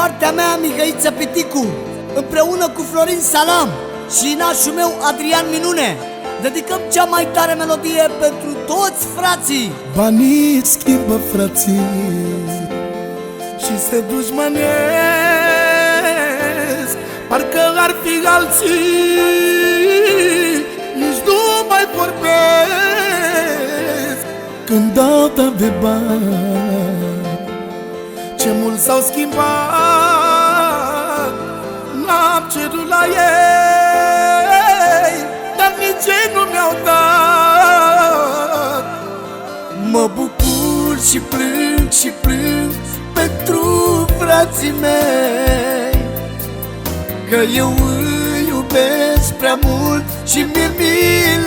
partea mea Mihăiță Piticu Împreună cu Florin Salam și nașul meu Adrian Minune. Dedicăm cea mai tare melodie pentru toți frații. Banii schimbă frații Și se dușmanesc Parcă ar fi alții Nici nu mai vorbesc. Când dau dat de bani Ce mult s-au schimbat. N-am cerut la ei Dar nici ei nu mi-au dat. Mă bucur și plâng și plâng pentru frații mei Că eu îi iubesc prea mult și mi-e milă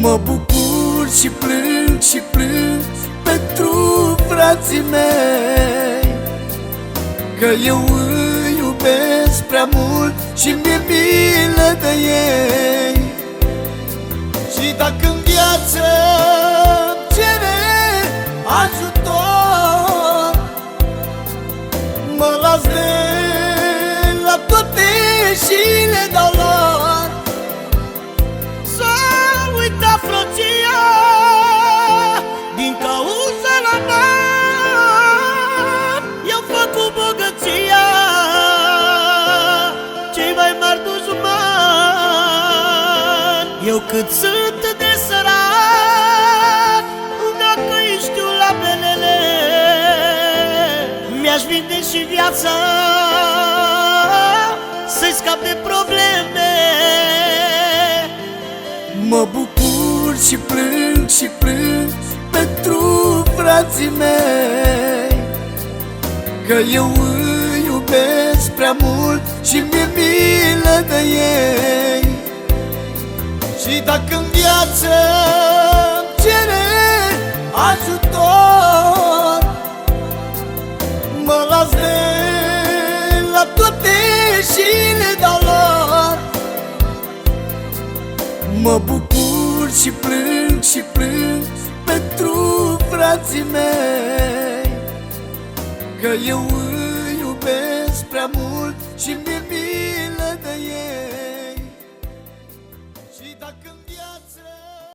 Mă bucur și plâng și plâng pentru frații mei Că eu îi iubesc prea mult și mi-e milă de ei. Și dacă în viață îmi cere ajutor Mă las de la toate și Eu cât sunt de sărac Dacă îi știu la belele Mi-aș vinde și viața. Să-i scap de probleme. Mă bucur și plâng și plâng pentru frații mei Că eu îi iubesc prea mult și mi-e milă de ei Și dacă în viață îmi cere ajutor. Mă las de la toate și le dau lor. Mă bucur și plâng și plâng pentru frații mei Că eu îi iubesc prea mult și mi-e milă